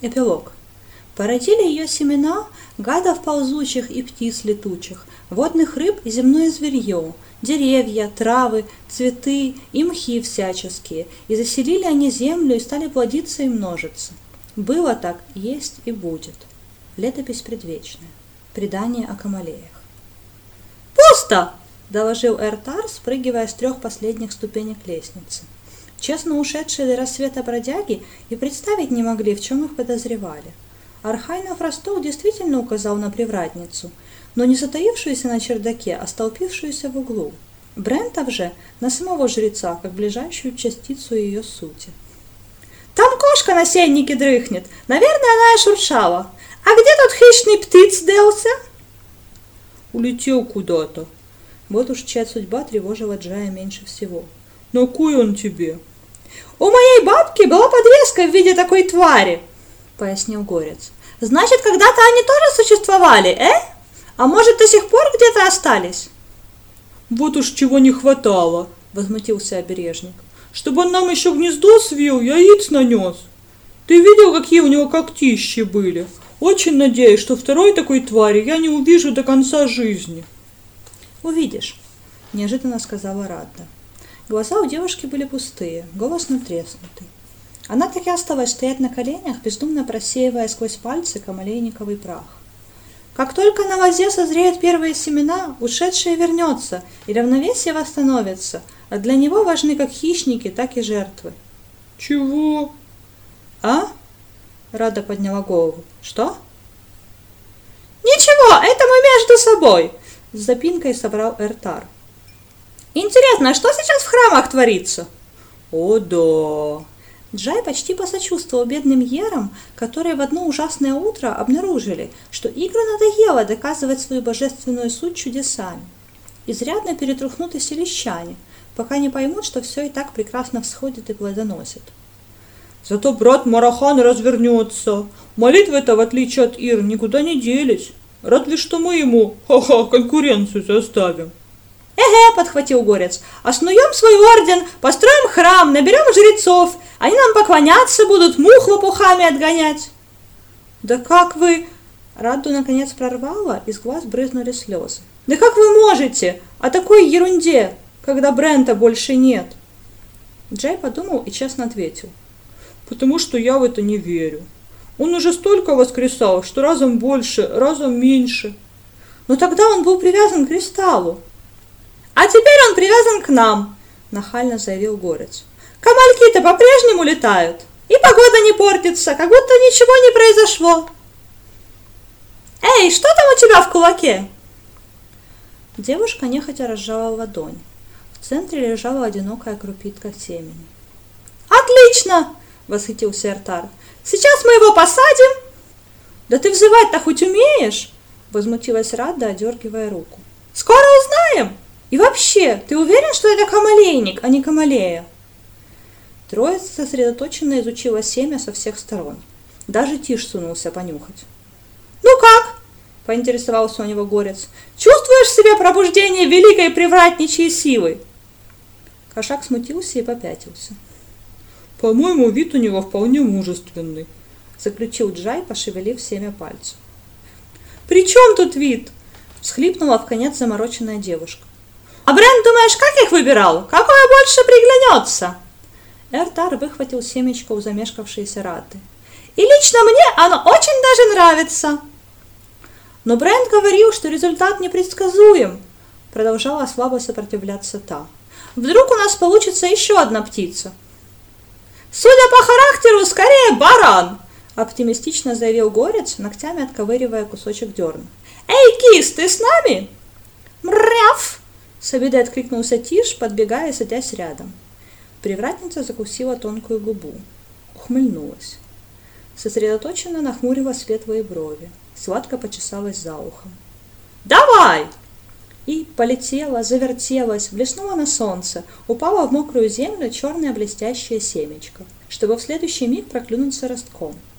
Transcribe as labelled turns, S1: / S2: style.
S1: Эпилог. Породили ее семена гадов ползучих и птиц летучих, водных рыб и земное зверье, деревья, травы, цветы и мхи всяческие, и заселили они землю и стали плодиться и множиться. Было так, есть и будет. Летопись предвечная. Предание о Камалеях. «Пусто!» – доложил Эртар, спрыгивая с трех последних ступенек лестницы. Честно ушедшие до рассвета бродяги и представить не могли, в чем их подозревали. Архайнов Ростов действительно указал на привратницу, но не затаившуюся на чердаке, а столпившуюся в углу. Брентов же на самого жреца, как ближайшую частицу ее сути. «Там кошка на сеннике дрыхнет, наверное, она и шуршала. А где тот хищный птиц делся?»
S2: «Улетел куда-то». Вот уж чья судьба тревожила Джая меньше всего. «На кой он тебе?»
S1: «У моей бабки была подвеска в виде такой твари», — пояснил Горец. «Значит, когда-то они тоже существовали, э? А может, до сих пор где-то остались?»
S2: «Вот уж чего не хватало», — возмутился обережник. «Чтобы он нам еще гнездо свил, яиц нанес. Ты видел, какие у него когтищи были? Очень надеюсь, что второй такой твари я не увижу до конца жизни».
S1: «Увидишь», — неожиданно сказала Радда. Глаза у девушки были пустые, голос натреснутый. Она так и осталась стоять на коленях, бездумно просеивая сквозь пальцы камалейниковый прах. Как только на лозе созреют первые семена, ушедшее вернется, и равновесие восстановится, а для него важны как хищники, так и жертвы.
S2: «Чего?»
S1: «А?» Рада подняла голову. «Что?» «Ничего, это мы между собой!» С запинкой собрал Эртар. Интересно, а что сейчас в храмах творится?
S2: О, да.
S1: Джай почти посочувствовал бедным ерам, которые в одно ужасное утро обнаружили, что игру надоело доказывать свою божественную суть чудесами. Изрядно перетрухнуты селищане, пока не поймут, что все и так прекрасно всходит и плодоносит.
S2: Зато брат Марахан развернется. Молитвы-то, в отличие от Ир, никуда не делись. Разве что мы ему, ха-ха, конкуренцию заставим.
S1: «Эге!» – подхватил горец. «Основем свой орден, построим храм, наберем жрецов. Они нам поклоняться будут, мух лопухами отгонять». «Да как вы...» Раду наконец прорвало, из глаз брызнули слезы. «Да как вы можете? О такой ерунде, когда Брента больше нет!» Джей подумал и честно ответил.
S2: «Потому что я в это не верю. Он уже столько воскресал, что разом больше, разом меньше».
S1: «Но тогда он был привязан к кристаллу», «А теперь он привязан к нам», – нахально заявил Горец. «Камальки-то по-прежнему летают, и погода не портится, как будто ничего не произошло». «Эй, что там у тебя в кулаке?» Девушка нехотя разжала ладонь. В центре лежала одинокая крупитка семени. «Отлично!» – восхитился Эртар. «Сейчас мы его посадим!» «Да ты взывать-то хоть умеешь?» – возмутилась Рада, одергивая руку. «Скоро узнаем!» И вообще, ты уверен, что это камалейник, а не камалея? Троица сосредоточенно изучила семя со всех сторон. Даже Тиш сунулся понюхать. «Ну как?» – поинтересовался у него горец. «Чувствуешь в себе пробуждение великой привратничьей силы?» Кошак смутился и попятился.
S2: «По-моему, вид у него вполне мужественный», –
S1: заключил Джай, пошевелив семя пальцев. «При чем тут вид?» – всхлипнула в конец замороченная девушка. А Брент, думаешь, как их выбирал? Какое больше приглянется? Эртар выхватил семечко у замешкавшейся раты. И лично мне оно очень даже нравится. Но Брент говорил, что результат непредсказуем. Продолжала слабо сопротивляться та. Вдруг у нас получится еще одна птица. Судя по характеру, скорее баран, оптимистично заявил Горец, ногтями отковыривая кусочек дерна. Эй, кис, ты с нами? Мряв! С обидой откликнулся Тиш, подбегая и садясь рядом. Привратница закусила тонкую губу. Ухмыльнулась. Сосредоточенно нахмурила светлые брови. Сладко почесалась за ухом. «Давай!» И полетела, завертелась, блеснула на солнце, упала в мокрую землю черное блестящее семечко, чтобы в следующий миг проклюнуться ростком –